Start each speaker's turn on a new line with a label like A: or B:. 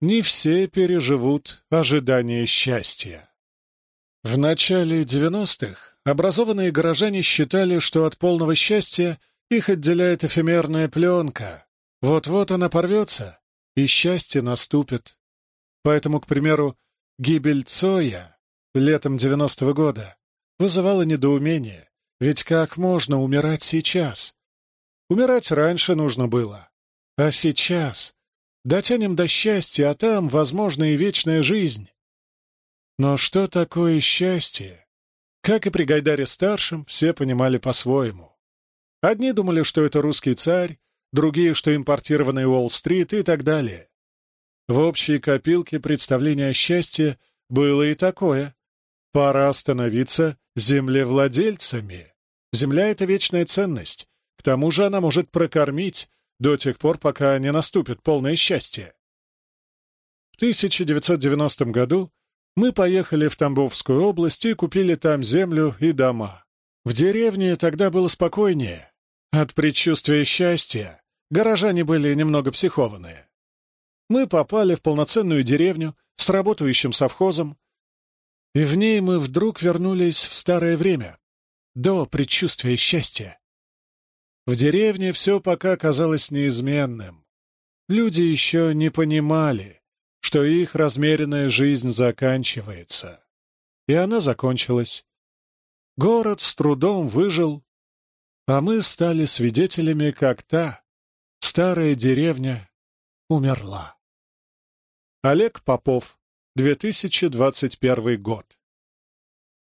A: не все переживут ожидание счастья. В начале 90-х образованные горожане считали, что от полного счастья их отделяет эфемерная пленка. Вот-вот она порвется, и счастье наступит. Поэтому, к примеру, гибель Цоя летом 90-го года вызывала недоумение. Ведь как можно умирать сейчас? Умирать раньше нужно было. А сейчас дотянем до счастья, а там, возможно, и вечная жизнь. Но что такое счастье? Как и при Гайдаре-старшем, все понимали по-своему. Одни думали, что это русский царь, другие, что импортированный Уолл-стрит и так далее. В общей копилке представления о счастье было и такое. Пора становиться землевладельцами. Земля — это вечная ценность. К тому же она может прокормить до тех пор, пока не наступит полное счастье. В 1990 году мы поехали в Тамбовскую область и купили там землю и дома. В деревне тогда было спокойнее. От предчувствия счастья горожане были немного психованные. Мы попали в полноценную деревню с работающим совхозом, и в ней мы вдруг вернулись в старое время, до предчувствия счастья. В деревне все пока казалось неизменным. Люди еще не понимали, что их размеренная жизнь заканчивается. И она закончилась. Город с трудом выжил, а мы стали свидетелями, как та, старая деревня, умерла. Олег Попов, 2021 год.